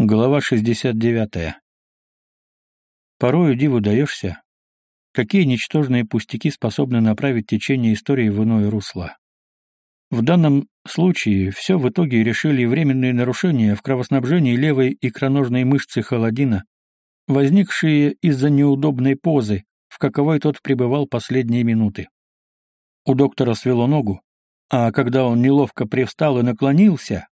Глава 69. Порою диву даешься, какие ничтожные пустяки способны направить течение истории в иное русло. В данном случае все в итоге решили временные нарушения в кровоснабжении левой икроножной мышцы холодина, возникшие из-за неудобной позы, в каковой тот пребывал последние минуты. У доктора свело ногу, а когда он неловко привстал и наклонился,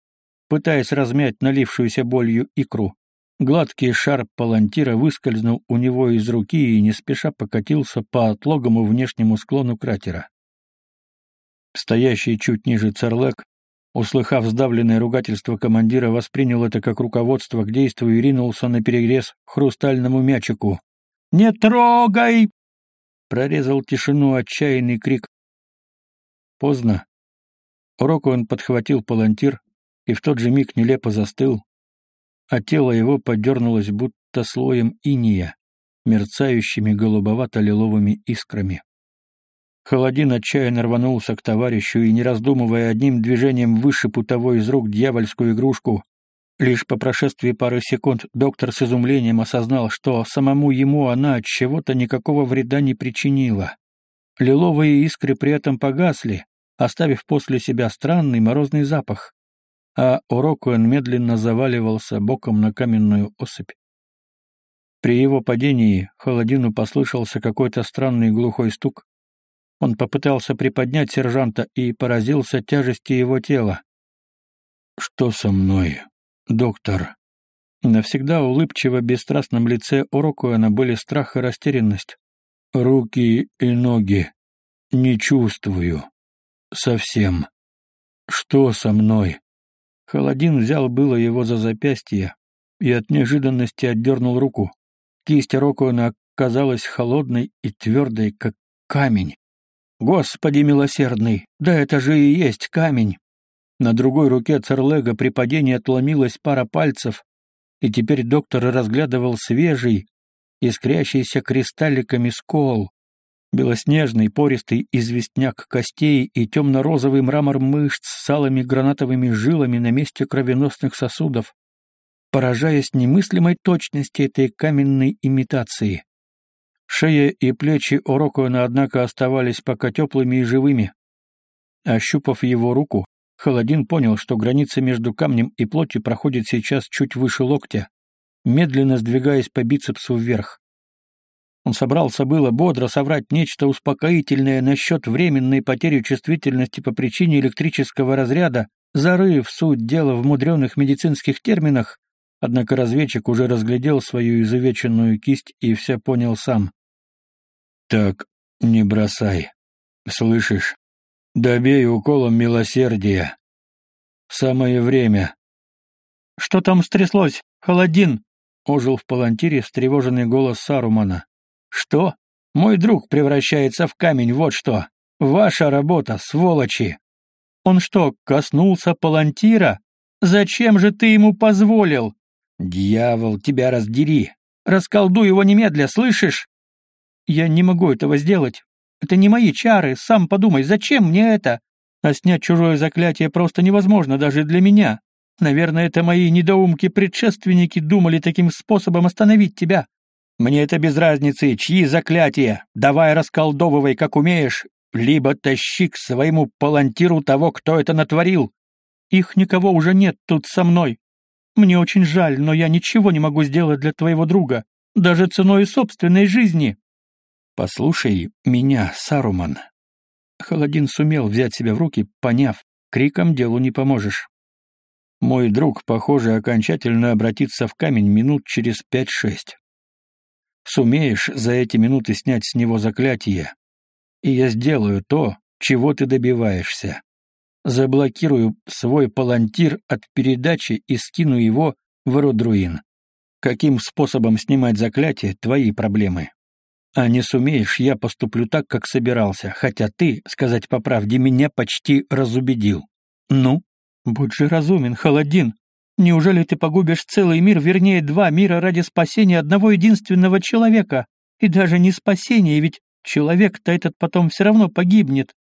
пытаясь размять налившуюся болью икру. Гладкий шар палантира выскользнул у него из руки и не спеша покатился по отлогому внешнему склону кратера. Стоящий чуть ниже Церлек, услыхав сдавленное ругательство командира, воспринял это как руководство к действию и ринулся на перегрез хрустальному мячику. «Не трогай!» — прорезал тишину отчаянный крик. Поздно. Уроку он подхватил палантир, и в тот же миг нелепо застыл, а тело его подернулось будто слоем иния, мерцающими голубовато-лиловыми искрами. Холодин отчаянно рванулся к товарищу и, не раздумывая одним движением вышиб у того из рук дьявольскую игрушку. Лишь по прошествии пары секунд доктор с изумлением осознал, что самому ему она от чего-то никакого вреда не причинила. Лиловые искры при этом погасли, оставив после себя странный морозный запах а Орокуэн медленно заваливался боком на каменную осыпь. При его падении Холодину послышался какой-то странный глухой стук. Он попытался приподнять сержанта и поразился тяжести его тела. «Что со мной, доктор?» Навсегда улыбчиво бесстрастном лице Орокуэна были страх и растерянность. «Руки и ноги. Не чувствую. Совсем. Что со мной?» Холодин взял было его за запястье и от неожиданности отдернул руку. Кисть Рокуэна оказалась холодной и твердой, как камень. «Господи милосердный! Да это же и есть камень!» На другой руке Церлега при падении отломилась пара пальцев, и теперь доктор разглядывал свежий, искрящийся кристалликами скол, белоснежный пористый известняк костей и темно-розовый мрамор мышц с алыми гранатовыми жилами на месте кровеносных сосудов, поражаясь немыслимой точности этой каменной имитации. Шея и плечи Орокуэна, однако, оставались пока теплыми и живыми. Ощупав его руку, Холодин понял, что граница между камнем и плотью проходит сейчас чуть выше локтя, медленно сдвигаясь по бицепсу вверх. Он собрался было бодро соврать нечто успокоительное насчет временной потери чувствительности по причине электрического разряда, зарыв суть дела в мудреных медицинских терминах, однако разведчик уже разглядел свою изувеченную кисть и все понял сам. «Так, не бросай. Слышишь? Добей уколом милосердия. Самое время». «Что там стряслось, Холодин?» — ожил в палантире встревоженный голос Сарумана. Что? Мой друг превращается в камень, вот что. Ваша работа, сволочи. Он что, коснулся палантира? Зачем же ты ему позволил? Дьявол, тебя раздери. Расколдуй его немедля, слышишь? Я не могу этого сделать. Это не мои чары, сам подумай, зачем мне это? А снять чужое заклятие просто невозможно даже для меня. Наверное, это мои недоумки-предшественники думали таким способом остановить тебя. Мне это без разницы, чьи заклятия. Давай расколдовывай, как умеешь, либо тащи к своему палантиру того, кто это натворил. Их никого уже нет тут со мной. Мне очень жаль, но я ничего не могу сделать для твоего друга, даже ценой собственной жизни. Послушай меня, Саруман. Холодин сумел взять себя в руки, поняв, криком делу не поможешь. Мой друг, похоже, окончательно обратится в камень минут через пять-шесть. Сумеешь за эти минуты снять с него заклятие, и я сделаю то, чего ты добиваешься. Заблокирую свой палантир от передачи и скину его в Родруин. Каким способом снимать заклятие — твои проблемы. А не сумеешь, я поступлю так, как собирался, хотя ты, сказать по правде, меня почти разубедил. Ну, будь же разумен, Холодин, Неужели ты погубишь целый мир, вернее, два мира ради спасения одного единственного человека? И даже не спасения, ведь человек-то этот потом все равно погибнет.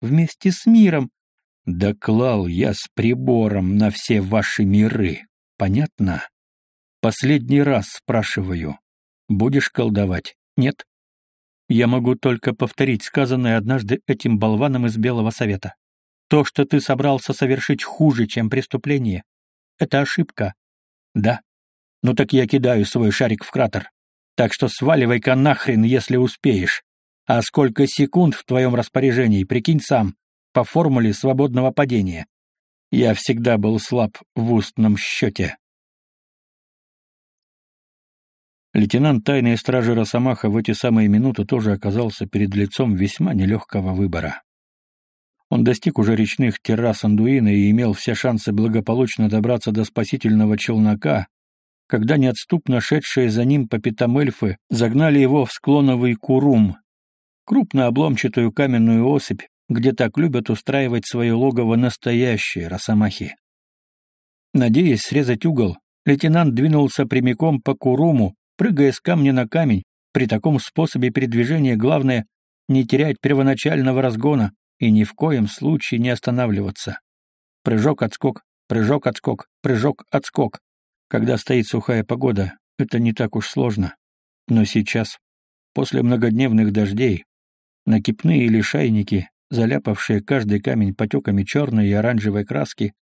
Вместе с миром. Доклал я с прибором на все ваши миры. Понятно? Последний раз спрашиваю. Будешь колдовать? Нет? Я могу только повторить сказанное однажды этим болваном из Белого Совета. То, что ты собрался совершить хуже, чем преступление, это ошибка. Да. Ну так я кидаю свой шарик в кратер. Так что сваливай-ка нахрен, если успеешь. А сколько секунд в твоем распоряжении, прикинь сам, по формуле свободного падения. Я всегда был слаб в устном счете. Лейтенант тайной стражи Росомаха в эти самые минуты тоже оказался перед лицом весьма нелегкого выбора. Он достиг уже речных террас Андуина и имел все шансы благополучно добраться до спасительного челнока, когда неотступно шедшие за ним по пятам эльфы загнали его в склоновый курум, крупно обломчатую каменную осыпь, где так любят устраивать свое логово настоящие росомахи. Надеясь срезать угол, лейтенант двинулся прямиком по куруму, прыгая с камня на камень. При таком способе передвижения главное — не терять первоначального разгона и ни в коем случае не останавливаться. Прыжок-отскок, прыжок-отскок, прыжок-отскок. Когда стоит сухая погода, это не так уж сложно. Но сейчас, после многодневных дождей, накипные лишайники, заляпавшие каждый камень потеками черной и оранжевой краски,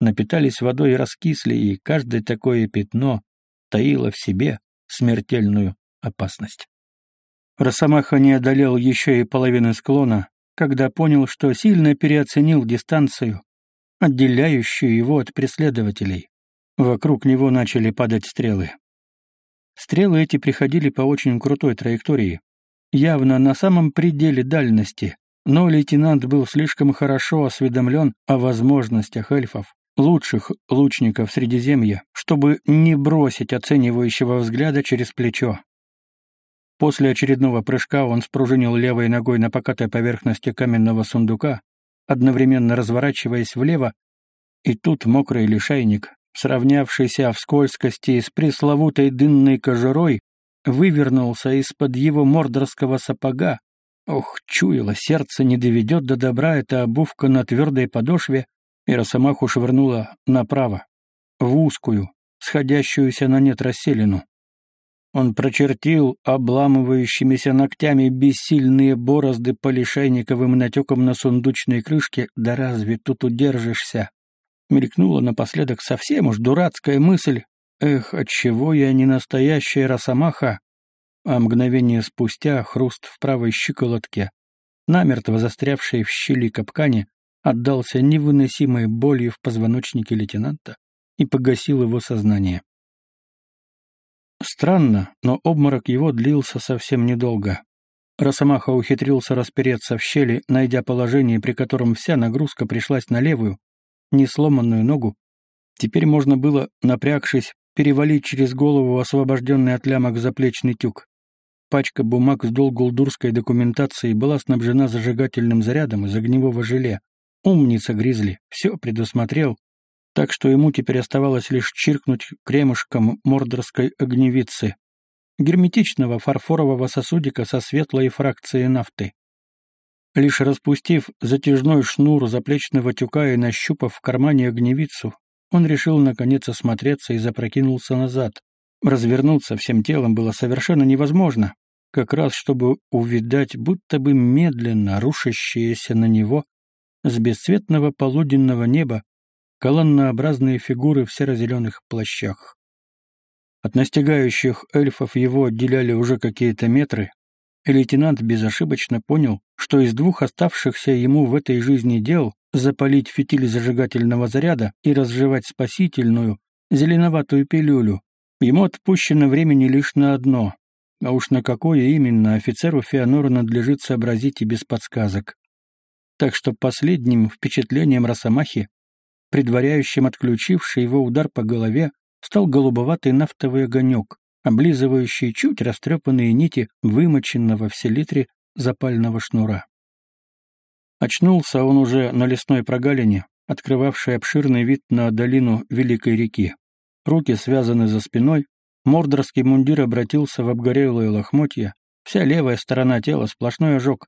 напитались водой и раскисли, и каждое такое пятно таило в себе смертельную опасность. Росомаха не одолел еще и половины склона, когда понял, что сильно переоценил дистанцию, отделяющую его от преследователей. Вокруг него начали падать стрелы. Стрелы эти приходили по очень крутой траектории, явно на самом пределе дальности, но лейтенант был слишком хорошо осведомлен о возможностях эльфов, лучших лучников Средиземья, чтобы не бросить оценивающего взгляда через плечо. После очередного прыжка он спружинил левой ногой на покатой поверхности каменного сундука, одновременно разворачиваясь влево, и тут мокрый лишайник, сравнявшийся в скользкости с пресловутой дынной кожурой, вывернулся из-под его мордорского сапога. Ох, чуяло, сердце не доведет до добра эта обувка на твердой подошве, и Росомаху швырнула направо, в узкую, сходящуюся на нет расселину. Он прочертил обламывающимися ногтями бессильные борозды по лишайниковым натекам на сундучной крышке, да разве тут удержишься? Мелькнула напоследок совсем уж дурацкая мысль. Эх, отчего я не настоящая росомаха? А мгновение спустя хруст в правой щиколотке, намертво застрявший в щели капкане, отдался невыносимой болью в позвоночнике лейтенанта и погасил его сознание. Странно, но обморок его длился совсем недолго. Росомаха ухитрился распереться в щели, найдя положение, при котором вся нагрузка пришлась на левую, несломанную ногу. Теперь можно было, напрягшись, перевалить через голову освобожденный от лямок заплечный тюк. Пачка бумаг с долгулдурской документацией была снабжена зажигательным зарядом из огневого желе. Умница Гризли, все предусмотрел, так что ему теперь оставалось лишь чиркнуть кремушком мордорской огневицы, герметичного фарфорового сосудика со светлой фракцией нафты. Лишь распустив затяжной шнур заплечного тюка и нащупав в кармане огневицу, он решил наконец осмотреться и запрокинулся назад. Развернуться всем телом было совершенно невозможно, как раз чтобы увидать будто бы медленно рушащееся на него с бесцветного полуденного неба колоннообразные фигуры в серо-зеленых плащах. От настигающих эльфов его отделяли уже какие-то метры, и лейтенант безошибочно понял, что из двух оставшихся ему в этой жизни дел запалить фитиль зажигательного заряда и разжевать спасительную, зеленоватую пилюлю, ему отпущено времени лишь на одно, а уж на какое именно офицеру Феонора надлежит сообразить и без подсказок. Так что последним впечатлением Росомахи предваряющим отключивший его удар по голове, стал голубоватый нафтовый огонек, облизывающий чуть растрепанные нити вымоченного в селитре запального шнура. Очнулся он уже на лесной прогалине, открывавшей обширный вид на долину Великой реки. Руки связаны за спиной, мордорский мундир обратился в обгорелые лохмотья, вся левая сторона тела сплошной ожог.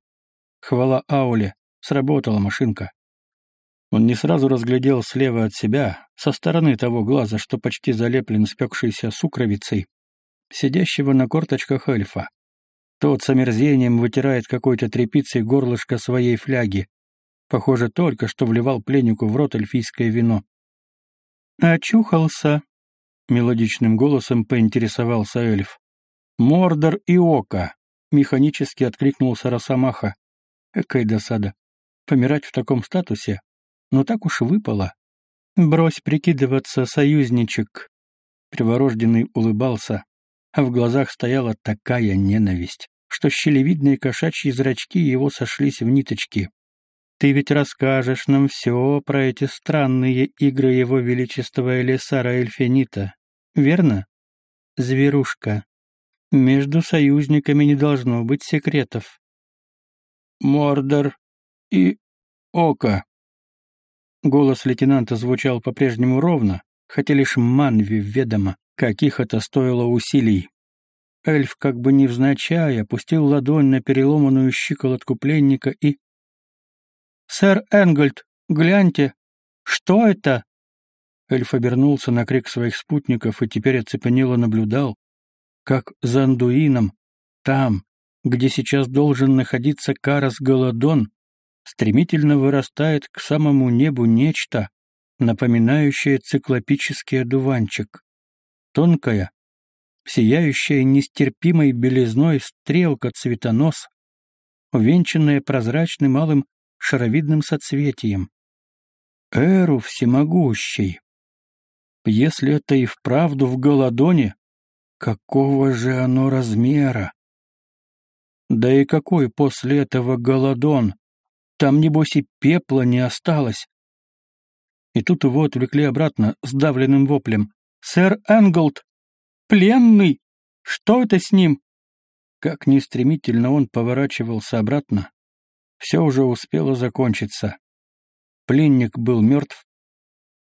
Хвала Ауле, сработала машинка. Он не сразу разглядел слева от себя, со стороны того глаза, что почти залеплен спекшейся сукровицей, сидящего на корточках эльфа. Тот с омерзением вытирает какой-то тряпицей горлышко своей фляги. Похоже, только что вливал пленнику в рот эльфийское вино. «Очухался», — мелодичным голосом поинтересовался эльф. «Мордор и око», — механически откликнулся Росомаха. Экая досада. Помирать в таком статусе? Но так уж выпало. «Брось прикидываться, союзничек», — Приворожденный улыбался, а в глазах стояла такая ненависть, что щелевидные кошачьи зрачки его сошлись в ниточки. Ты ведь расскажешь нам все про эти странные игры его величества Элисара Эльфенита, верно? Зверушка. Между союзниками не должно быть секретов. Мордор и Ока. Голос лейтенанта звучал по-прежнему ровно, хотя лишь Манви ведомо, каких это стоило усилий. Эльф, как бы невзначай, опустил ладонь на переломанную щиколотку пленника и «Сэр Энгольд, гляньте! Что это?» Эльф обернулся на крик своих спутников и теперь оцепенело наблюдал, как за Андуином, там, где сейчас должен находиться Карас Голодон, стремительно вырастает к самому небу нечто, напоминающее циклопический одуванчик. Тонкая, сияющая нестерпимой белизной стрелка цветонос, увенчанная прозрачным малым шаровидным соцветием. Эру всемогущий. Если это и вправду в Голодоне, какого же оно размера? Да и какой после этого Голодон? Там, небось, и пепла не осталось. И тут его отвлекли обратно сдавленным воплем. «Сэр Энголд! Пленный! Что это с ним?» Как ни стремительно он поворачивался обратно, все уже успело закончиться. Пленник был мертв,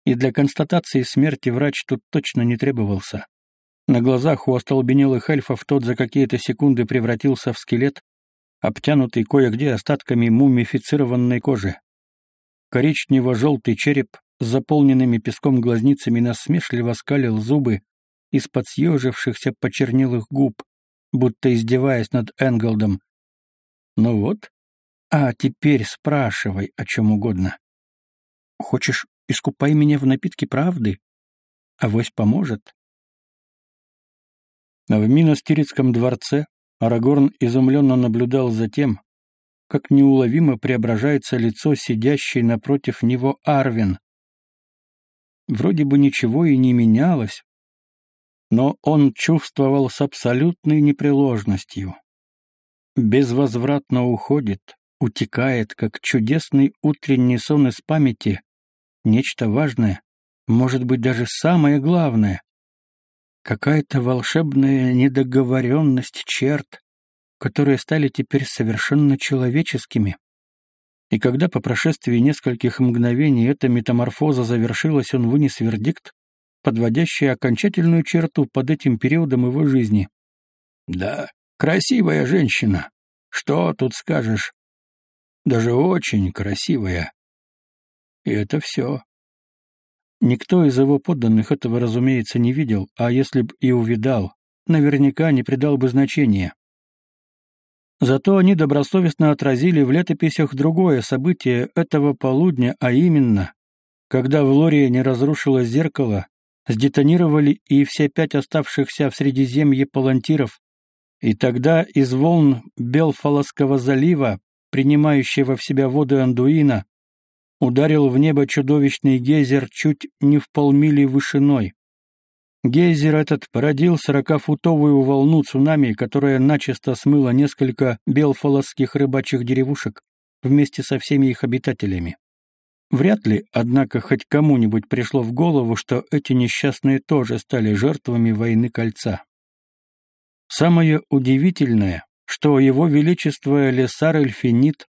и для констатации смерти врач тут точно не требовался. На глазах у остолбенелых эльфов тот за какие-то секунды превратился в скелет, обтянутый кое-где остатками мумифицированной кожи. Коричнево-желтый череп с заполненными песком глазницами насмешливо скалил зубы из-под съежившихся почернелых губ, будто издеваясь над Энголдом. Ну вот, а теперь спрашивай о чем угодно. Хочешь, искупай меня в напитке правды? Авось поможет. В Миностирицком дворце Арагорн изумленно наблюдал за тем, как неуловимо преображается лицо сидящей напротив него Арвин. Вроде бы ничего и не менялось, но он чувствовал с абсолютной непреложностью. Безвозвратно уходит, утекает, как чудесный утренний сон из памяти, нечто важное, может быть, даже самое главное. Какая-то волшебная недоговоренность черт, которые стали теперь совершенно человеческими. И когда по прошествии нескольких мгновений эта метаморфоза завершилась, он вынес вердикт, подводящий окончательную черту под этим периодом его жизни. «Да, красивая женщина. Что тут скажешь? даже очень красивая. И это все. Никто из его подданных этого, разумеется, не видел, а если б и увидал, наверняка не придал бы значения. Зато они добросовестно отразили в летописях другое событие этого полудня, а именно, когда в Лории не разрушилось зеркало, сдетонировали и все пять оставшихся в Средиземье палантиров, и тогда из волн Белфалосского залива принимающего в себя воды Андуина, ударил в небо чудовищный гейзер чуть не в полмили вышиной. Гейзер этот породил сорокафутовую волну цунами, которая начисто смыла несколько белфолосских рыбачьих деревушек вместе со всеми их обитателями. Вряд ли, однако, хоть кому-нибудь пришло в голову, что эти несчастные тоже стали жертвами войны кольца. Самое удивительное, что его величество Элисар Эльфинит,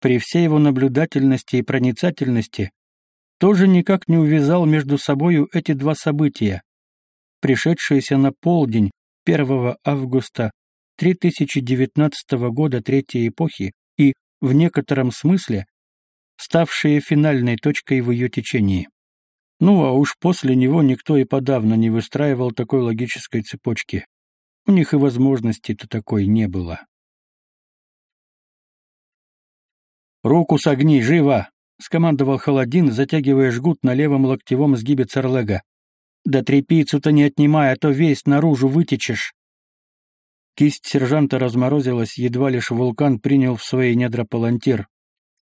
при всей его наблюдательности и проницательности, тоже никак не увязал между собою эти два события, пришедшиеся на полдень 1 августа 3019 года Третьей эпохи и, в некотором смысле, ставшие финальной точкой в ее течении. Ну, а уж после него никто и подавно не выстраивал такой логической цепочки. У них и возможности-то такой не было. «Руку согни, живо!» — скомандовал Холодин, затягивая жгут на левом локтевом сгибе Церлега. «Да трепицу-то не отнимай, а то весь наружу вытечешь!» Кисть сержанта разморозилась, едва лишь вулкан принял в свои недра палантир.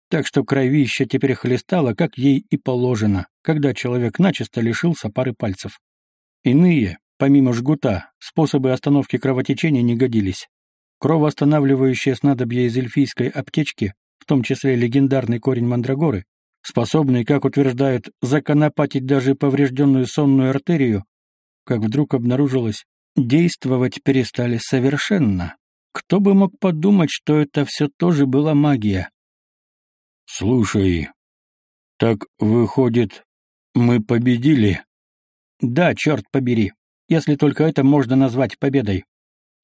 Так что кровища теперь хлестало, как ей и положено, когда человек начисто лишился пары пальцев. Иные, помимо жгута, способы остановки кровотечения не годились. Кровоостанавливающее снадобье из эльфийской аптечки в том числе легендарный корень мандрагоры, способный, как утверждают, законопатить даже поврежденную сонную артерию, как вдруг обнаружилось, действовать перестали совершенно. Кто бы мог подумать, что это все тоже была магия? «Слушай, так выходит, мы победили?» «Да, черт побери, если только это можно назвать победой».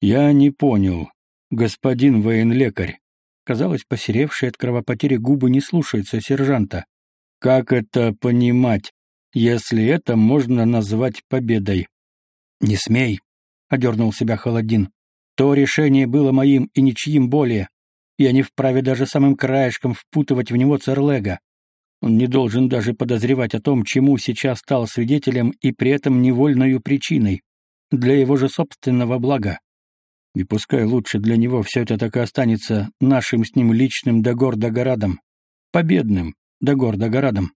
«Я не понял, господин военлекарь. Казалось, посеревшие от кровопотери губы не слушаются сержанта. Как это понимать, если это можно назвать победой? «Не смей», — одернул себя Холодин. «То решение было моим и ничьим более. Я не вправе даже самым краешком впутывать в него Церлега. Он не должен даже подозревать о том, чему сейчас стал свидетелем и при этом невольною причиной. Для его же собственного блага. И пускай лучше для него все это так и останется нашим с ним личным Дагор-Дагорадом. Победным Дагор-Дагорадом.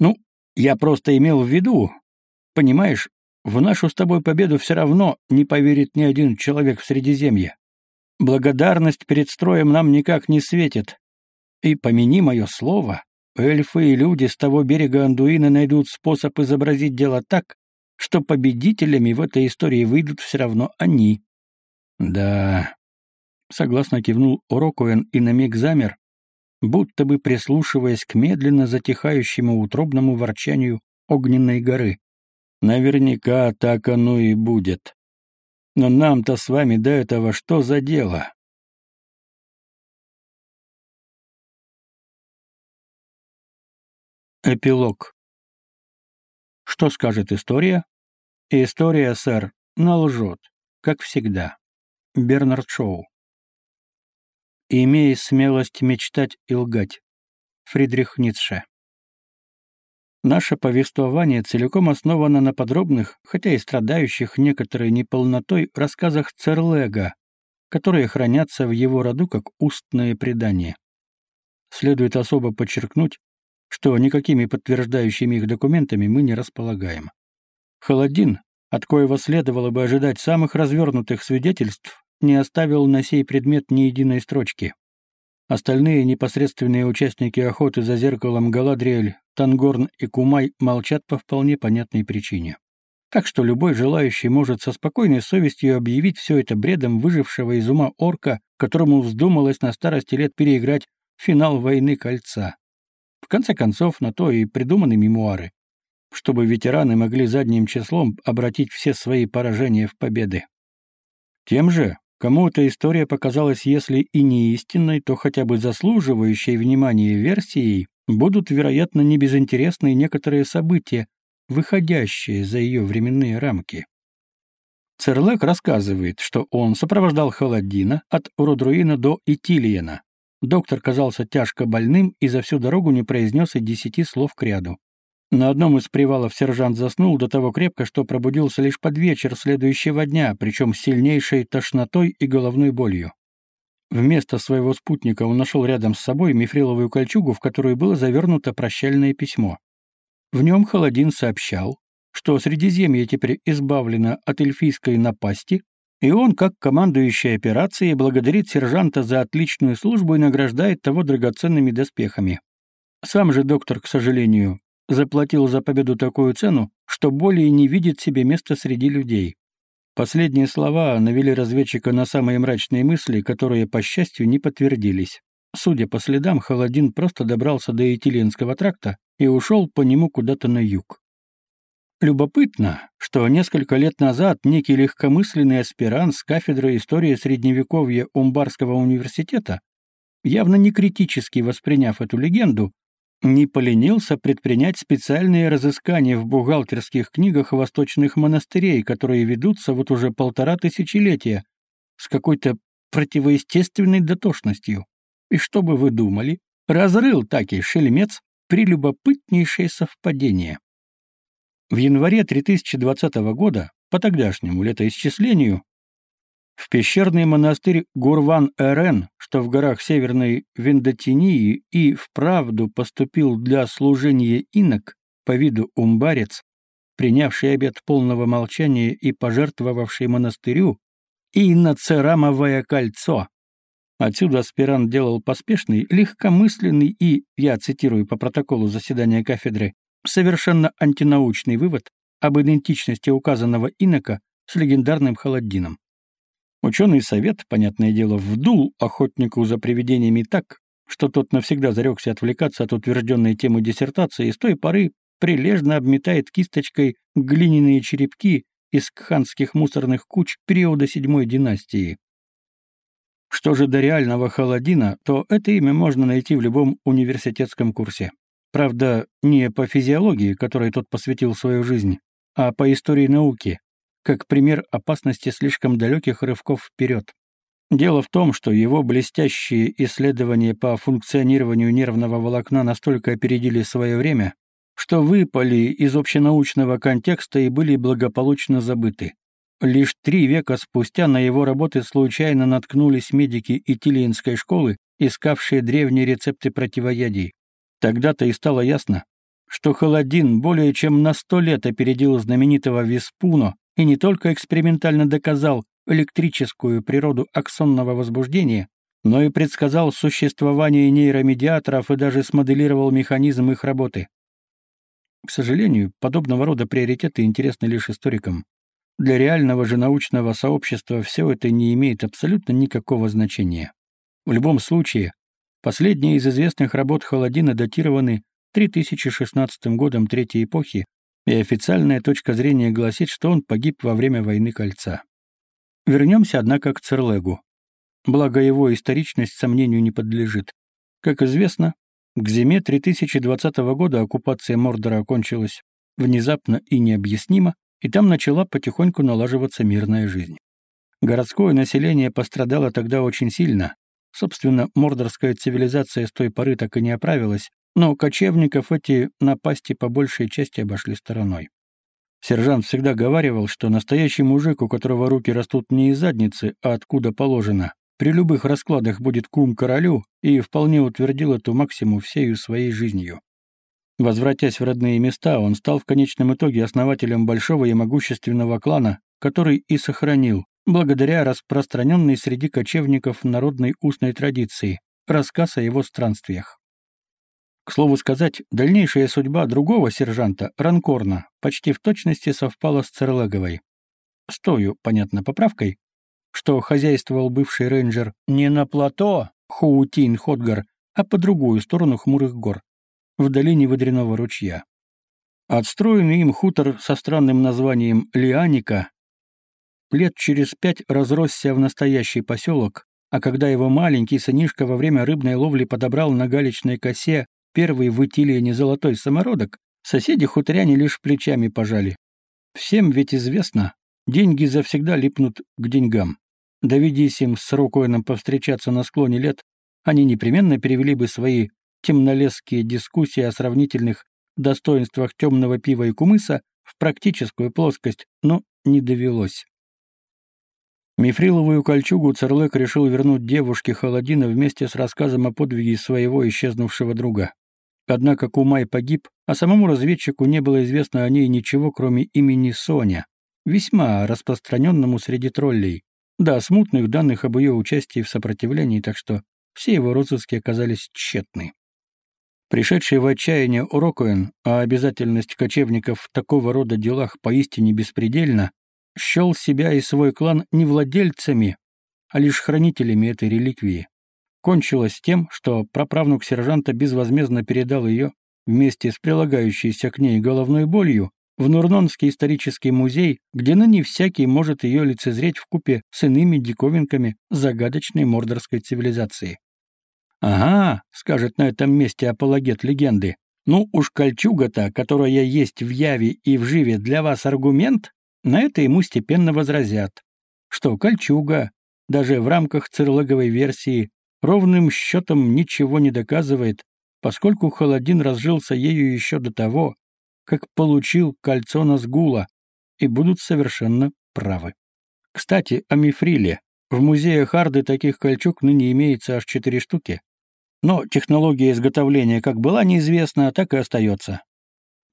Ну, я просто имел в виду, понимаешь, в нашу с тобой победу все равно не поверит ни один человек в Средиземье. Благодарность перед строем нам никак не светит. И, помяни мое слово, эльфы и люди с того берега Андуина найдут способ изобразить дело так, что победителями в этой истории выйдут все равно они. Да, согласно кивнул Орокуэн и на миг замер, будто бы прислушиваясь к медленно затихающему утробному ворчанию огненной горы. Наверняка так оно и будет. Но нам-то с вами до этого что за дело? Эпилог. Что скажет история? История, сэр, налжет, как всегда. Бернард Шоу. «Имей смелость мечтать и лгать». Фридрих Ницше. Наше повествование целиком основано на подробных, хотя и страдающих некоторой неполнотой, рассказах Церлега, которые хранятся в его роду как устное предание. Следует особо подчеркнуть, что никакими подтверждающими их документами мы не располагаем. Холодин, от коего следовало бы ожидать самых развернутых свидетельств, не оставил на сей предмет ни единой строчки. Остальные непосредственные участники охоты за зеркалом Галадриэль, Тангорн и Кумай молчат по вполне понятной причине. Так что любой желающий может со спокойной совестью объявить все это бредом выжившего из ума орка, которому вздумалось на старости лет переиграть финал «Войны Кольца». В конце концов, на то и придуманы мемуары, чтобы ветераны могли задним числом обратить все свои поражения в победы. Тем же, Кому эта история показалась, если и не истинной, то хотя бы заслуживающей внимания версией, будут, вероятно, не безинтересные некоторые события, выходящие за ее временные рамки. Церлек рассказывает, что он сопровождал Холодина от Уродруина до Итилиена. Доктор казался тяжко больным и за всю дорогу не произнес и десяти слов к ряду. На одном из привалов сержант заснул до того крепко, что пробудился лишь под вечер следующего дня, причем с сильнейшей тошнотой и головной болью. Вместо своего спутника он нашел рядом с собой мифриловую кольчугу, в которую было завернуто прощальное письмо. В нем Холодин сообщал, что Средиземье теперь избавлено от эльфийской напасти, и он, как командующий операцией, благодарит сержанта за отличную службу и награждает того драгоценными доспехами. Сам же доктор, к сожалению, заплатил за победу такую цену, что более не видит себе места среди людей. Последние слова навели разведчика на самые мрачные мысли, которые, по счастью, не подтвердились. Судя по следам, Холодин просто добрался до Этилинского тракта и ушел по нему куда-то на юг. Любопытно, что несколько лет назад некий легкомысленный аспирант с кафедры истории Средневековья Умбарского университета явно не критически восприняв эту легенду, не поленился предпринять специальные разыскания в бухгалтерских книгах восточных монастырей, которые ведутся вот уже полтора тысячелетия, с какой-то противоестественной дотошностью. И что бы вы думали, разрыл таки шельмец прелюбопытнейшее совпадение. В январе 3020 года, по тогдашнему летоисчислению, в пещерный монастырь Гурван-Эрен, что в горах Северной Вендотинии, и вправду поступил для служения инок, по виду умбарец, принявший обет полного молчания и пожертвовавший монастырю, и нацерамовое кольцо. Отсюда аспирант делал поспешный, легкомысленный и, я цитирую по протоколу заседания кафедры, совершенно антинаучный вывод об идентичности указанного инока с легендарным Холоддином. Ученый совет, понятное дело, вдул охотнику за привидениями так, что тот навсегда зарекся отвлекаться от утвержденной темы диссертации и с той поры прилежно обметает кисточкой глиняные черепки из кханских мусорных куч периода седьмой династии. Что же до реального Холодина, то это имя можно найти в любом университетском курсе. Правда, не по физиологии, которой тот посвятил свою жизнь, а по истории науки, как пример опасности слишком далеких рывков вперед. Дело в том, что его блестящие исследования по функционированию нервного волокна настолько опередили свое время, что выпали из общенаучного контекста и были благополучно забыты. Лишь три века спустя на его работы случайно наткнулись медики Итилиенской школы, искавшие древние рецепты противоядий. Тогда-то и стало ясно, что Холодин более чем на сто лет опередил знаменитого Веспуно и не только экспериментально доказал электрическую природу аксонного возбуждения, но и предсказал существование нейромедиаторов и даже смоделировал механизм их работы. К сожалению, подобного рода приоритеты интересны лишь историкам. Для реального же научного сообщества все это не имеет абсолютно никакого значения. В любом случае, последние из известных работ Холодина датированы 3016 годом Третьей эпохи и официальная точка зрения гласит, что он погиб во время войны Кольца. Вернемся, однако, к Церлегу. Благо его историчность сомнению не подлежит. Как известно, к зиме 3020 года оккупация Мордора окончилась внезапно и необъяснимо, и там начала потихоньку налаживаться мирная жизнь. Городское население пострадало тогда очень сильно. Собственно, мордорская цивилизация с той поры так и не оправилась, но кочевников эти напасти по большей части обошли стороной. Сержант всегда говаривал, что настоящий мужик, у которого руки растут не из задницы, а откуда положено, при любых раскладах будет кум королю и вполне утвердил эту максиму всею своей жизнью. Возвратясь в родные места, он стал в конечном итоге основателем большого и могущественного клана, который и сохранил, благодаря распространенной среди кочевников народной устной традиции, рассказ о его странствиях. К слову сказать, дальнейшая судьба другого сержанта, Ранкорна, почти в точности совпала с Церлеговой. С тою, понятно, поправкой, что хозяйствовал бывший рейнджер не на плато Хоутин-Ходгар, а по другую сторону хмурых гор, в долине Водяного ручья. Отстроенный им хутор со странным названием Лианика лет через пять разросся в настоящий поселок, а когда его маленький сынишка во время рыбной ловли подобрал на галечной косе первый в Итилии золотой самородок, соседи-хуторяне лишь плечами пожали. Всем ведь известно, деньги завсегда липнут к деньгам. Доведись им с Рукоином повстречаться на склоне лет, они непременно перевели бы свои темнолесские дискуссии о сравнительных достоинствах темного пива и кумыса в практическую плоскость, но не довелось. Мифриловую кольчугу Церлек решил вернуть девушке Холодина вместе с рассказом о подвиге своего исчезнувшего друга. Однако Кумай погиб, а самому разведчику не было известно о ней ничего, кроме имени Соня, весьма распространенному среди троллей. Да, смутных данных об ее участии в сопротивлении, так что все его розыски оказались тщетны. Пришедший в отчаяние Урокуэн, а обязательность кочевников в такого рода делах поистине беспредельна, счел себя и свой клан не владельцами, а лишь хранителями этой реликвии кончилось тем, что праправнук сержанта безвозмездно передал ее, вместе с прилагающейся к ней головной болью, в Нурнонский исторический музей, где ныне всякий может ее лицезреть в купе с иными диковинками загадочной мордорской цивилизации. Ага, скажет на этом месте апологет легенды. Ну уж кольчуга-то, которая есть в Яве и в Живе, для вас аргумент, на это ему степенно возразят. Что кольчуга, даже в рамках цирлоговой версии, ровным счетом ничего не доказывает, поскольку Холодин разжился ею еще до того, как получил кольцо Назгула, и будут совершенно правы. Кстати, о мифриле. В музее Харды таких кольчуг ныне имеется аж четыре штуки. Но технология изготовления как была неизвестна, так и остается.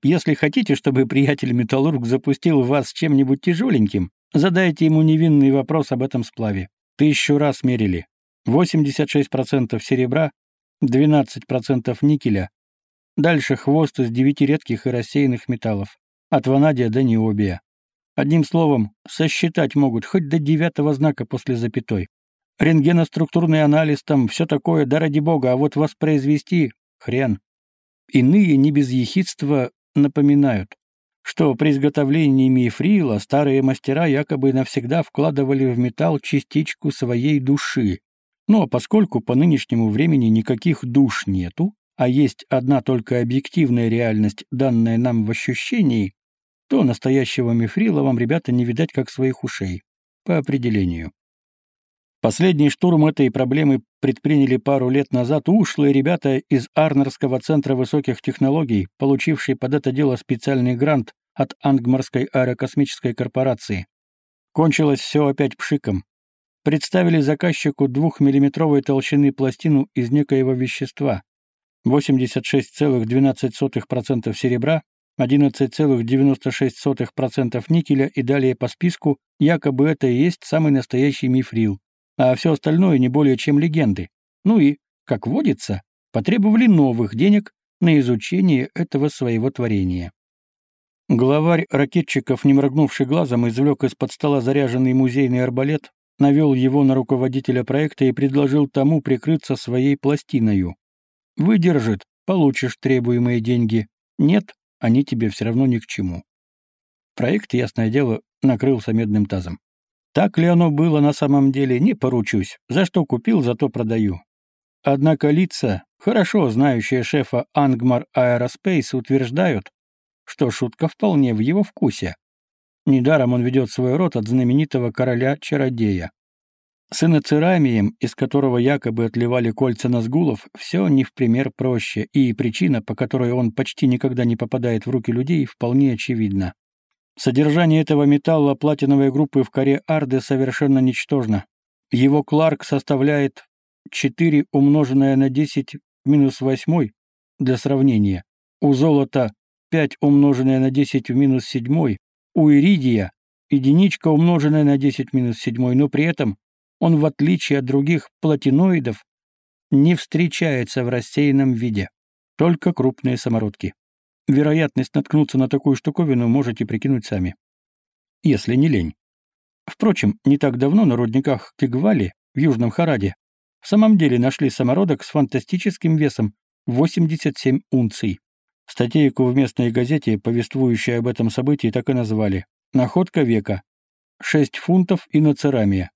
Если хотите, чтобы приятель-металлург запустил вас чем-нибудь тяжеленьким, задайте ему невинный вопрос об этом сплаве. Тысячу раз мерили. 86% серебра, 12% никеля. Дальше хвост из девяти редких и рассеянных металлов. От ванадия до необия. Одним словом, сосчитать могут хоть до девятого знака после запятой. Рентгеноструктурный анализ там, все такое, да ради бога, а вот воспроизвести — хрен. Иные не без ехидства напоминают, что при изготовлении мифрила старые мастера якобы навсегда вкладывали в металл частичку своей души. Но поскольку по нынешнему времени никаких душ нету, а есть одна только объективная реальность, данная нам в ощущении, то настоящего мифрила вам, ребята, не видать как своих ушей. По определению. Последний штурм этой проблемы предприняли пару лет назад ушлые ребята из Арнерского центра высоких технологий, получившие под это дело специальный грант от Ангмарской аэрокосмической корпорации. Кончилось все опять пшиком. Представили заказчику двухмиллиметровой толщины пластину из некоего вещества, 86,12% серебра, 11,96% никеля и далее по списку, якобы это и есть самый настоящий мифрил, а все остальное не более чем легенды. Ну и, как водится, потребовали новых денег на изучение этого своего творения. Главарь ракетчиков, не моргнувший глазом, извлек из-под стола заряженный музейный арбалет, навел его на руководителя проекта и предложил тому прикрыться своей пластиною. «Выдержит, получишь требуемые деньги. Нет, они тебе все равно ни к чему. Проект, ясное дело, накрылся медным тазом. Так ли оно было на самом деле, не поручусь. За что купил, зато продаю. Однако лица, хорошо знающие шефа Ангмар Aerospace, утверждают, что шутка вполне в его вкусе. Недаром он ведет свой род от знаменитого короля-чародея. С иноцерамием, из которого якобы отливали кольца Назгулов, все не в пример проще, и причина, по которой он почти никогда не попадает в руки людей, вполне очевидна. Содержание этого металла платиновой группы в коре Арды совершенно ничтожно. Его Кларк составляет 4 умноженное на 10 минус 8 для сравнения. У золота 5 умноженное на 10 в минус 7, у иридия единичка умноженная на 10 минус 7, но при этом он, в отличие от других платиноидов, не встречается в рассеянном виде, только крупные самородки. Вероятность наткнуться на такую штуковину можете прикинуть сами. Если не лень. Впрочем, не так давно на рудниках Кигвали в Южном Хараде в самом деле нашли самородок с фантастическим весом 87 унций. Статейку в местной газете, повествующей об этом событии, так и назвали «Находка века. 6 фунтов и нацерамия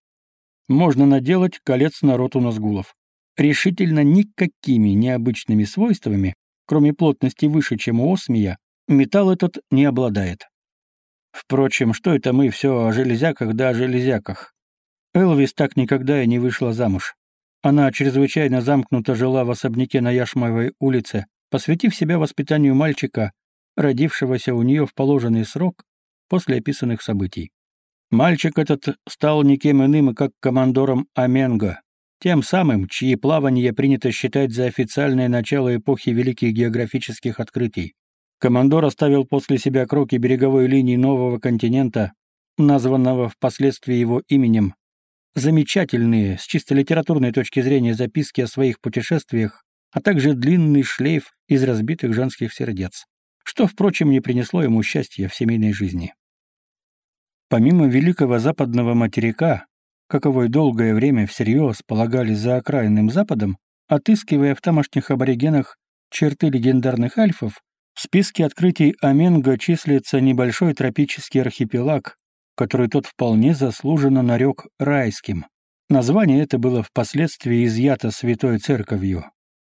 можно наделать колец народу Назгулов. Решительно никакими необычными свойствами, кроме плотности выше, чем у осмия, металл этот не обладает. Впрочем, что это мы все о железяках да о железяках? Элвис так никогда и не вышла замуж. Она чрезвычайно замкнуто жила в особняке на Яшмовой улице, посвятив себя воспитанию мальчика, родившегося у нее в положенный срок после описанных событий. Мальчик этот стал никем иным, как командором Аменго, тем самым, чьи плавания принято считать за официальное начало эпохи великих географических открытий. Командор оставил после себя кроки береговой линии нового континента, названного впоследствии его именем, замечательные, с чисто литературной точки зрения, записки о своих путешествиях, а также длинный шлейф из разбитых женских сердец, что, впрочем, не принесло ему счастья в семейной жизни. Помимо Великого Западного материка, каковой долгое время всерьез полагали за окраинным Западом, отыскивая в тамошних аборигенах черты легендарных альфов, в списке открытий Аменго числится небольшой тропический архипелаг, который тот вполне заслуженно нарек райским. Название это было впоследствии изъято Святой Церковью.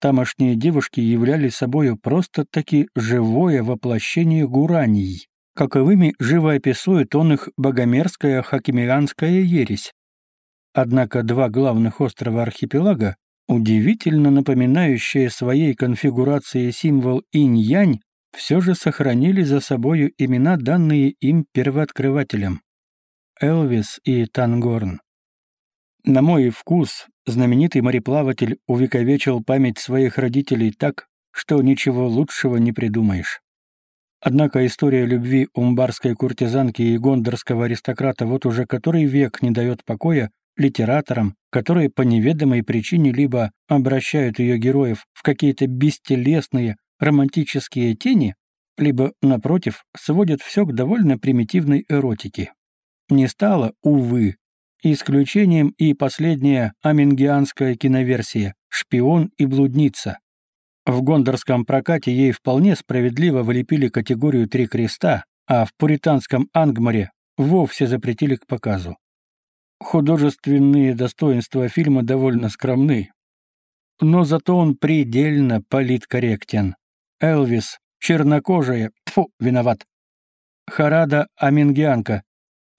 Тамошние девушки являли собою просто-таки живое воплощение гураний. Каковыми живо описует он их богомерзкая хакимианская ересь. Однако два главных острова архипелага, удивительно напоминающие своей конфигурацией символ инь-янь, все же сохранили за собою имена, данные им первооткрывателям — Элвис и Тангорн. На мой вкус, знаменитый мореплаватель увековечил память своих родителей так, что ничего лучшего не придумаешь. Однако история любви умбарской куртизанки и гондорского аристократа вот уже который век не дает покоя литераторам, которые по неведомой причине либо обращают ее героев в какие-то бестелесные романтические тени, либо, напротив, сводят все к довольно примитивной эротике. Не стало, увы, Исключением и последняя амингианская киноверсия «Шпион и блудница». В гондорском прокате ей вполне справедливо вылепили категорию «Три креста», а в пуританском Ангмаре вовсе запретили к показу. Художественные достоинства фильма довольно скромны, но зато он предельно политкорректен. Элвис, чернокожая, тьфу, виноват. Харада Амингианка,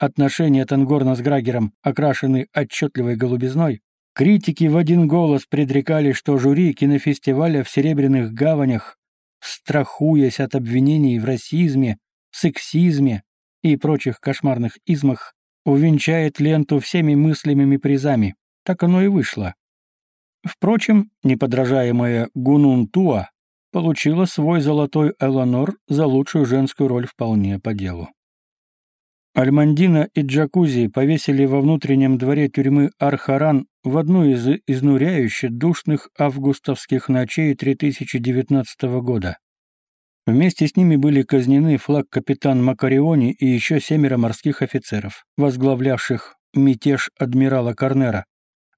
отношения Тангорна с Грагером окрашены отчетливой голубизной, критики в один голос предрекали, что жюри кинофестиваля в Серебряных гаванях, страхуясь от обвинений в расизме, сексизме и прочих кошмарных измах, увенчает ленту всеми мыслимыми призами. Так оно и вышло. Впрочем, неподражаемая Гунун Туа получила свой золотой Эланор за лучшую женскую роль вполне по делу. Альмандина и Джакузи повесили во внутреннем дворе тюрьмы Архаран в одну из изнуряющих душных августовских ночей 3019 года. Вместе с ними были казнены флаг-капитан Макариони и еще семеро морских офицеров, возглавлявших мятеж адмирала Корнера.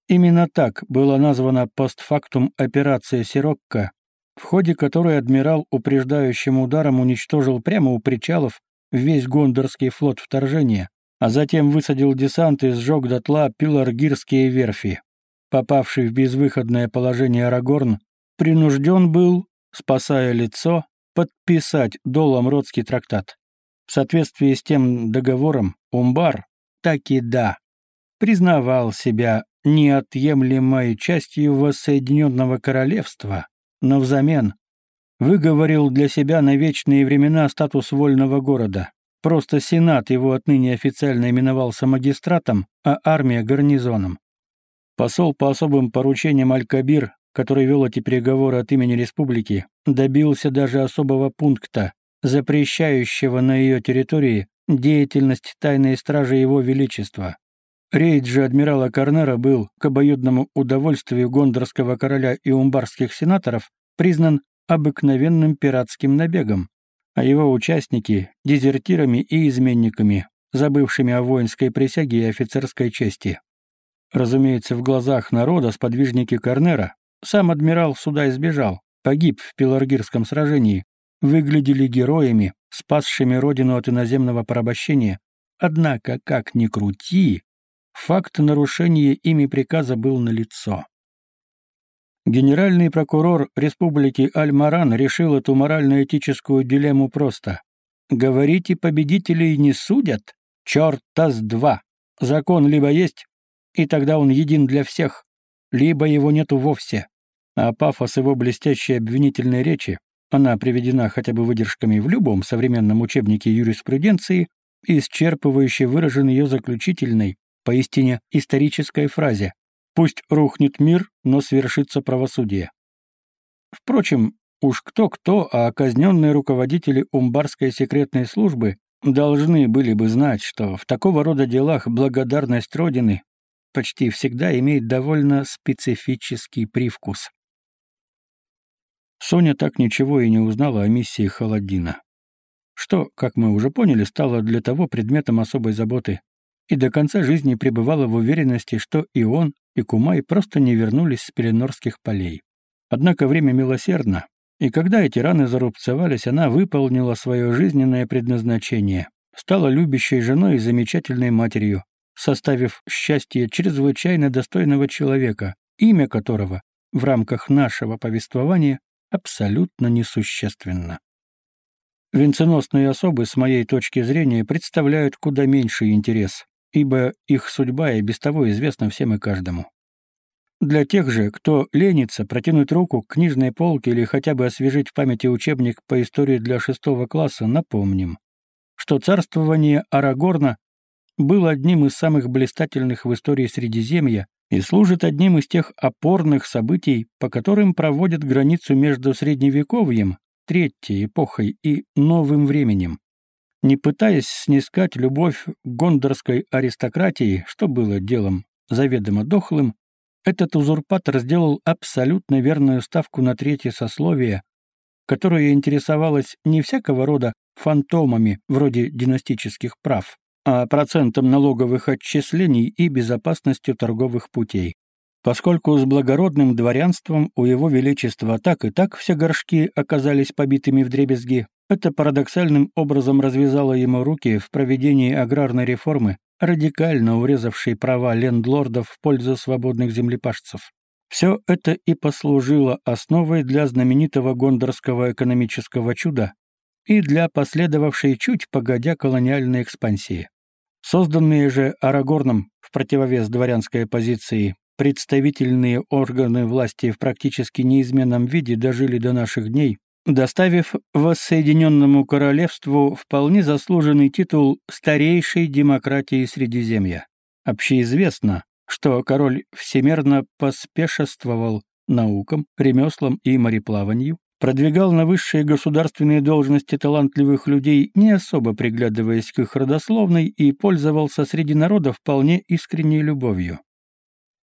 Именно так была названа постфактум операция «Сирокко», в ходе которой адмирал упреждающим ударом уничтожил прямо у причалов весь гондорский флот вторжения, а затем высадил десант и сжег дотла пиларгирские верфи. Попавший в безвыходное положение Арагорн принужден был, спасая лицо, подписать Доломродский трактат. В соответствии с тем договором Умбар, так и да, признавал себя неотъемлемой частью воссоединенного королевства, но взамен выговорил для себя на вечные времена статус вольного города. Просто Сенат его отныне официально именовался магистратом, а армия — гарнизоном. Посол по особым поручениям Аль-Кабир, который вел эти переговоры от имени республики, добился даже особого пункта, запрещающего на ее территории деятельность тайной стражи Его Величества. Рейд же адмирала Корнера был, к обоюдному удовольствию гондорского короля и умбарских сенаторов, признан обыкновенным пиратским набегом, а его участники — дезертирами и изменниками, забывшими о воинской присяге и офицерской чести. Разумеется, в глазах народа сподвижники Корнера, сам адмирал суда избежал, погиб в Пеларгирском сражении, выглядели героями, спасшими родину от иноземного порабощения, однако, как ни крути, факт нарушения ими приказа был налицо. Генеральный прокурор Республики Аль-Маран решил эту морально-этическую дилемму просто. «Говорите, победителей не судят? Черта с два! Закон либо есть, и тогда он един для всех, либо его нету вовсе». А пафос его блестящей обвинительной речи, она приведена хотя бы выдержками в любом современном учебнике юриспруденции, исчерпывающе выражен ее заключительной, поистине исторической фразе Пусть рухнет мир, но свершится правосудие. Впрочем, уж кто-кто, а казненные руководители умбарской секретной службы должны были бы знать, что в такого рода делах благодарность Родины почти всегда имеет довольно специфический привкус. Соня так ничего и не узнала о миссии Холодина. Что, как мы уже поняли, стало для того предметом особой заботы, и до конца жизни пребывала в уверенности, что и он, и Кумай просто не вернулись с Пеленорских полей. Однако время милосердно, и когда эти раны зарубцевались, она выполнила свое жизненное предназначение, стала любящей женой и замечательной матерью, составив счастье чрезвычайно достойного человека, имя которого в рамках нашего повествования абсолютно несущественно. Венценосные особы, с моей точки зрения, представляют куда меньший интерес, ибо их судьба и без того известна всем и каждому. Для тех же, кто ленится протянуть руку к книжной полке или хотя бы освежить в памяти учебник по истории для шестого класса, напомним, что царствование Арагорна было одним из самых блистательных в истории Средиземья и служит одним из тех опорных событий, по которым проводят границу между Средневековьем, Третьей эпохой и Новым временем. Не пытаясь снискать любовь гондорской аристократии, что было делом заведомо дохлым, этот узурпатор сделал абсолютно верную ставку на третье сословие, которое интересовалось не всякого рода фантомами вроде династических прав, а процентом налоговых отчислений и безопасностью торговых путей. Поскольку с благородным дворянством у его величества так и так все горшки оказались побитыми вдребезги, это парадоксальным образом развязало ему руки в проведении аграрной реформы, радикально урезавшей права лендлордов в пользу свободных землепашцев. Все это и послужило основой для знаменитого гондорского экономического чуда и для последовавшей чуть погодя колониальной экспансии. Созданные же Арагорном в противовес дворянской оппозиции представительные органы власти в практически неизменном виде дожили до наших дней, доставив воссоединенному королевству вполне заслуженный титул старейшей демократии Средиземья. Общеизвестно, что король всемерно поспешествовал наукам, ремеслам и мореплаванию, продвигал на высшие государственные должности талантливых людей, не особо приглядываясь к их родословной, и пользовался среди народа вполне искренней любовью.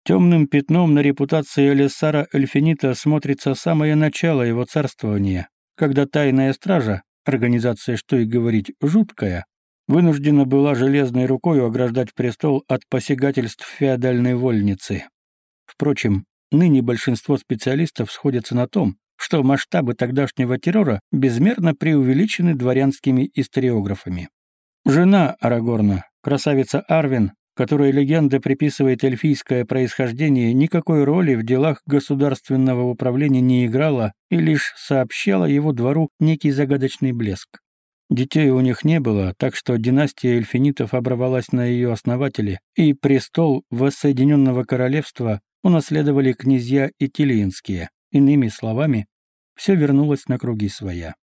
Темным пятном на репутации Элиссара Эльфинита смотрится самое начало его царствования, когда тайная стража, организация, что и говорить, жуткая, вынуждена была железной рукой ограждать престол от посягательств феодальной вольницы. Впрочем, ныне большинство специалистов сходятся на том, что масштабы тогдашнего террора безмерно преувеличены дворянскими историографами. Жена Арагорна, красавица Арвин, которой легенда приписывает эльфийское происхождение, никакой роли в делах государственного управления не играла и лишь сообщала его двору некий загадочный блеск. Детей у них не было, так что династия эльфинитов оборвалась на ее основателе, и престол воссоединенного королевства унаследовали князья Итилиинские. Иными словами, все вернулось на круги своя.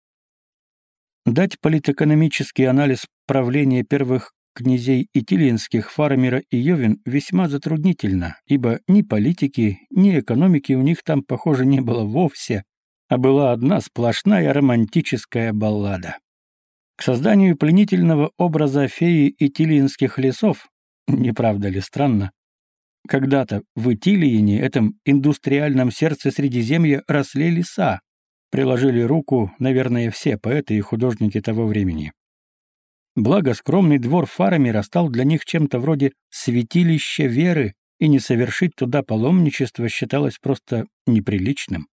Дать политэкономический анализ правления первых князей Итилинских, Фармера и Йовин весьма затруднительно, ибо ни политики, ни экономики у них там, похоже, не было вовсе, а была одна сплошная романтическая баллада. К созданию пленительного образа феи Итилинских лесов, не правда ли странно, когда-то в Итилиине, этом индустриальном сердце Средиземья, росли леса. Приложили руку, наверное, все поэты и художники того времени. Благо, скромный двор Фарамира стал для них чем-то вроде святилища веры, и не совершить туда паломничество считалось просто неприличным.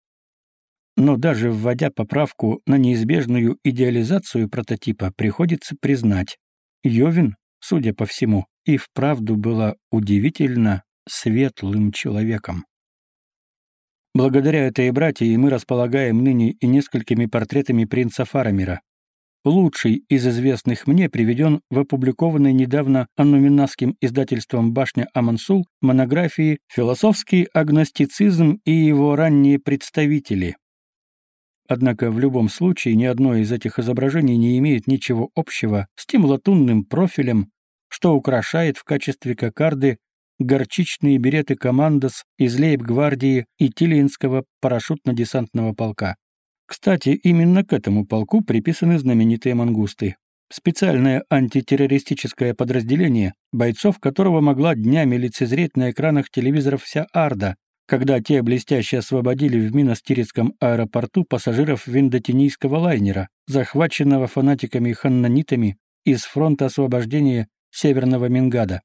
Но даже вводя поправку на неизбежную идеализацию прототипа, приходится признать, Йовин, судя по всему, и вправду была удивительно светлым человеком. Благодаря этой братье мы располагаем ныне и несколькими портретами принца Фарамира. Лучший из известных мне приведен в опубликованной недавно аннуминасским издательством «Башня Амансул» монографии «Философский агностицизм и его ранние представители». Однако в любом случае ни одно из этих изображений не имеет ничего общего с тем латунным профилем, что украшает в качестве кокарды горчичные береты командос из лейб-гвардии и Тилиинского парашютно-десантного полка. Кстати, именно к этому полку приписаны знаменитые мангусты. Специальное антитеррористическое подразделение, бойцов которого могла днями лицезреть на экранах телевизоров вся Арда, когда те блестяще освободили в Миностирецком аэропорту пассажиров виндотинийского лайнера, захваченного фанатиками-ханнанитами из фронта освобождения Северного Мингада.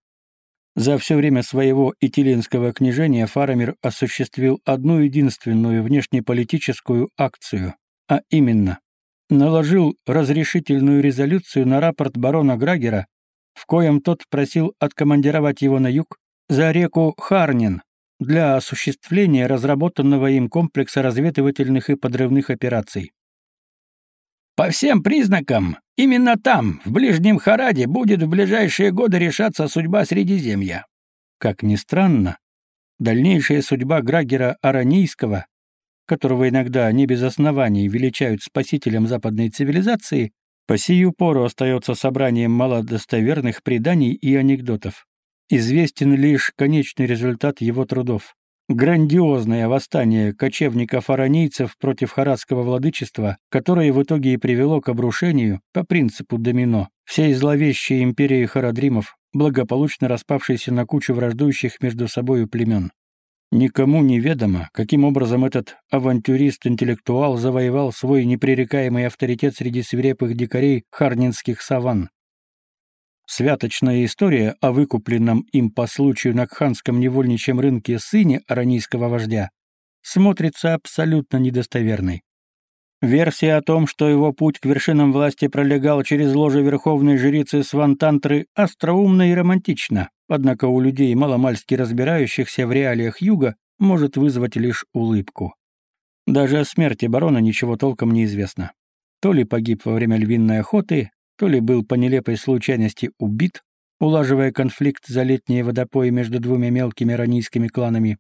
За все время своего итилинского княжения Фарамир осуществил одну единственную внешнеполитическую акцию, а именно наложил разрешительную резолюцию на рапорт барона Грагера в коем тот просил откомандировать его на юг, за реку Харнин, для осуществления разработанного им комплекса разведывательных и подрывных операций. По всем признакам, именно там, в Ближнем Хараде, будет в ближайшие годы решаться судьба Средиземья. Как ни странно, дальнейшая судьба Грагера Аранийского, которого иногда не без оснований величают спасителем западной цивилизации, по сию пору остается собранием малодостоверных преданий и анекдотов. Известен лишь конечный результат его трудов. Грандиозное восстание кочевников-аранийцев против харадского владычества, которое в итоге и привело к обрушению, по принципу домино, всей зловещей империи харадримов, благополучно распавшейся на кучу враждующих между собою племен. Никому не ведомо, каким образом этот авантюрист-интеллектуал завоевал свой непререкаемый авторитет среди свирепых дикарей харнинских саванн. Святочная история о выкупленном им по случаю на кханском невольничьем рынке сыне аранийского вождя смотрится абсолютно недостоверной. Версия о том, что его путь к вершинам власти пролегал через ложе верховной жрицы Свантантры, остроумна и романтична, однако у людей, маломальски разбирающихся в реалиях юга, может вызвать лишь улыбку. Даже о смерти барона ничего толком не известно. То ли погиб во время львиной охоты, то ли был по нелепой случайности убит, улаживая конфликт за летние водопои между двумя мелкими ранийскими кланами.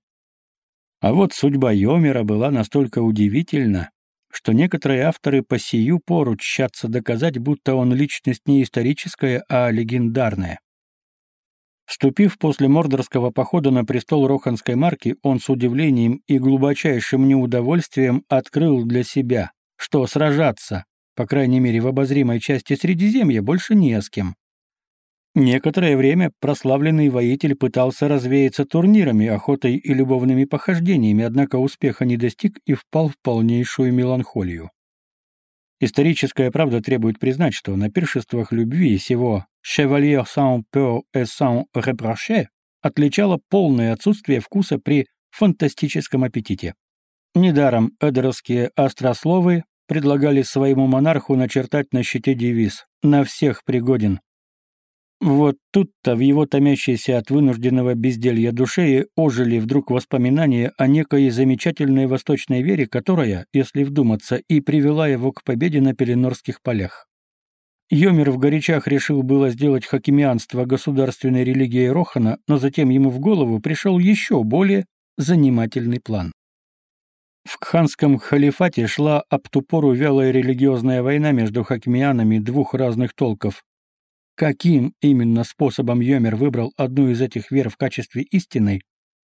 А вот судьба Йомера была настолько удивительна, что некоторые авторы по сию пору тщатся доказать, будто он личность не историческая, а легендарная. Вступив после мордорского похода на престол Роханской марки, он с удивлением и глубочайшим неудовольствием открыл для себя, что сражаться, по крайней мере, в обозримой части Средиземья больше не с кем. Некоторое время прославленный воитель пытался развеяться турнирами, охотой и любовными похождениями, однако успеха не достиг и впал в полнейшую меланхолию. Историческая правда требует признать, что на пиршествах любви сего «chevalier sans peur et sans reproche» отличало полное отсутствие вкуса при фантастическом аппетите. Недаром эдеровские острословы предлагали своему монарху начертать на щите девиз «На всех пригоден». Вот тут-то в его томящейся от вынужденного безделья душе ожили вдруг воспоминания о некой замечательной восточной вере, которая, если вдуматься, и привела его к победе на Пеленорских полях. Йомер в горячах решил было сделать хакимианство государственной религией Рохана, но затем ему в голову пришел еще более занимательный план. В Кханском халифате шла об ту пору вялая религиозная война между хакмианами двух разных толков. Каким именно способом Йомер выбрал одну из этих вер в качестве истинной,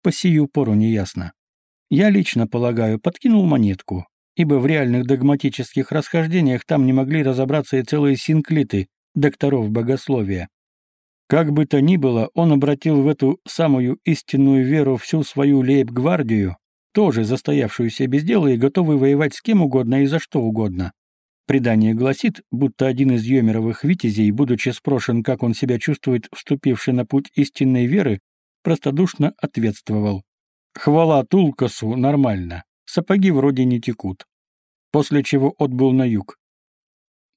по сию пору неясно. Я лично полагаю, подкинул монетку, ибо в реальных догматических расхождениях там не могли разобраться и целые синклиты докторов богословия. Как бы то ни было, он обратил в эту самую истинную веру всю свою лейб-гвардию, тоже застоявшуюся без дела и готовый воевать с кем угодно и за что угодно. Предание гласит, будто один из Йомеровых витязей, будучи спрошен, как он себя чувствует, вступивший на путь истинной веры, простодушно ответствовал. «Хвала Тулкасу нормально, сапоги вроде не текут». После чего отбыл на юг.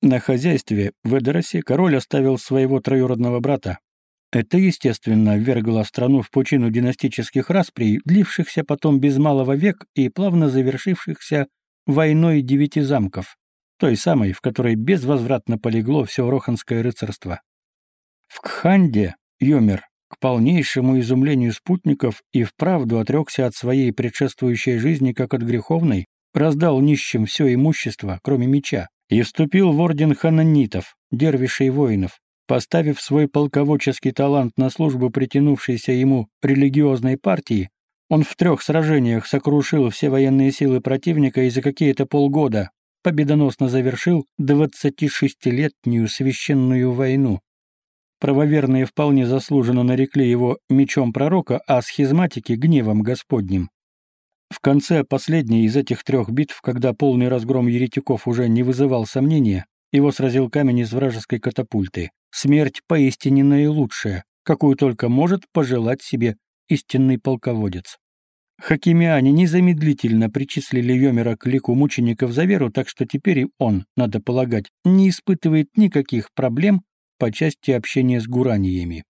На хозяйстве в Эдеросе король оставил своего троюродного брата, это, естественно, ввергло страну в пучину династических расприй, длившихся потом без малого век и плавно завершившихся войной девяти замков, той самой, в которой безвозвратно полегло все роханское рыцарство. В Кханде Йомер, к полнейшему изумлению спутников, и вправду отрекся от своей предшествующей жизни как от греховной, раздал нищим все имущество, кроме меча, и вступил в орден хананитов, дервишей воинов, Поставив свой полководческий талант на службу притянувшейся ему религиозной партии, он в трех сражениях сокрушил все военные силы противника и за какие-то полгода победоносно завершил 26-летнюю священную войну. Правоверные вполне заслуженно нарекли его мечом пророка, а схизматики — гневом Господним. В конце последней из этих трех битв, когда полный разгром еретиков уже не вызывал сомнения, его сразил камень из вражеской катапульты. Смерть поистине наилучшая, какую только может пожелать себе истинный полководец. Хакимиане незамедлительно причислили Йомера к лику мучеников за веру, так что теперь и он, надо полагать, не испытывает никаких проблем по части общения с гураниями.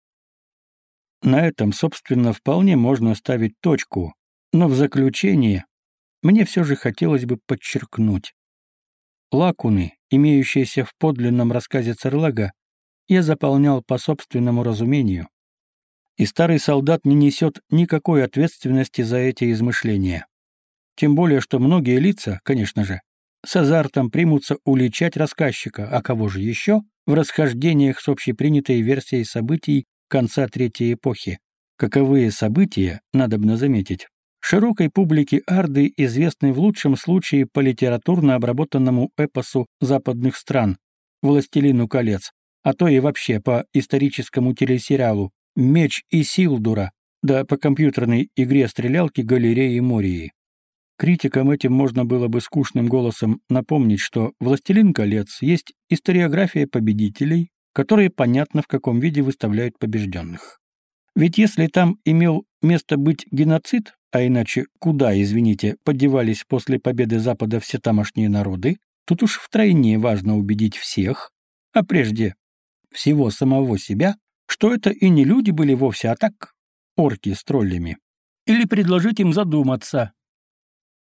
На этом, собственно, вполне можно ставить точку, но в заключение мне все же хотелось бы подчеркнуть. Лакуны, имеющиеся в подлинном рассказе Церлага, я заполнял по собственному разумению, и старый солдат не несет никакой ответственности за эти измышления. Тем более, что многие лица, конечно же, с азартом примутся уличать рассказчика, а кого же еще, в расхождениях с общепринятой версией событий конца Третьей эпохи. Каковые события, надобно заметить, широкой публике Арды известны в лучшем случае по литературно обработанному эпосу западных стран «Властелину колец», а то и вообще по историческому телесериалу «Меч и Силдура», да по компьютерной игре стрелялки «Галереи Мории». Критикам этим можно было бы скучным голосом напомнить, что «Властелин колец» есть историография победителей, которые понятно в каком виде выставляют побежденных. Ведь если там имел место быть геноцид, а иначе куда, извините, подевались после победы Запада все тамошние народы, тут уж втройне важно убедить всех, а прежде всего самого себя, что это и не люди были вовсе, а так орки с троллями. Или предложить им задуматься,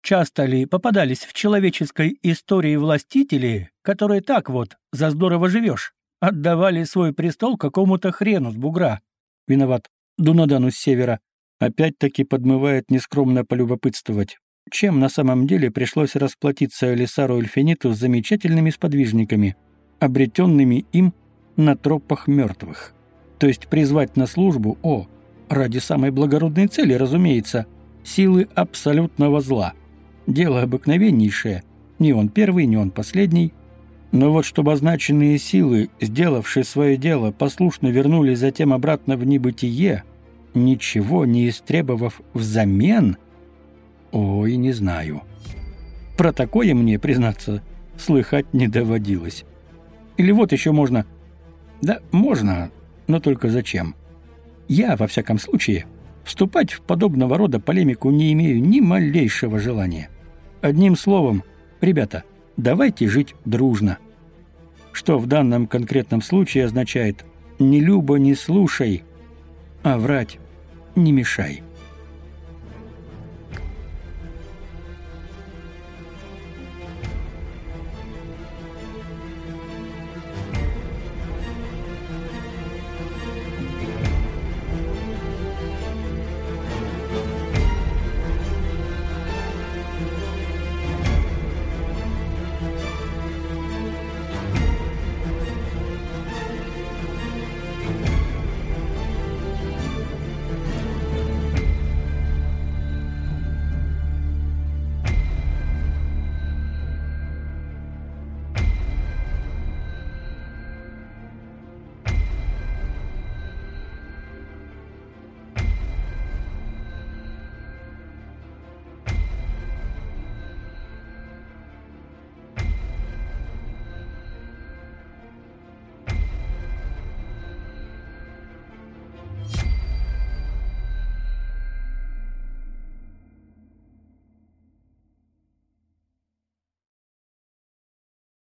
Часто ли попадались в человеческой истории властители, которые так вот, за здорово живешь, отдавали свой престол какому-то хрену с бугра? Виноват Дунадану с севера. Опять-таки подмывает нескромно полюбопытствовать. Чем на самом деле пришлось расплатиться Элисару Эльфиниту с замечательными сподвижниками, обретенными им на тропах мертвых? То есть призвать на службу, о, ради самой благородной цели, разумеется, силы абсолютного зла — Дело обыкновеннейшее. Ни он первый, ни он последний. Но вот чтобы означенные силы, сделавшие свое дело, послушно вернулись затем обратно в небытие, ничего не истребовав взамен, ой, не знаю. Про такое мне, признаться, слыхать не доводилось. Или вот еще можно... Да, можно, но только зачем? Я, во всяком случае, вступать в подобного рода полемику не имею ни малейшего желания. Одним словом, ребята, давайте жить дружно. Что в данном конкретном случае означает «не любо, не слушай», а врать «не мешай».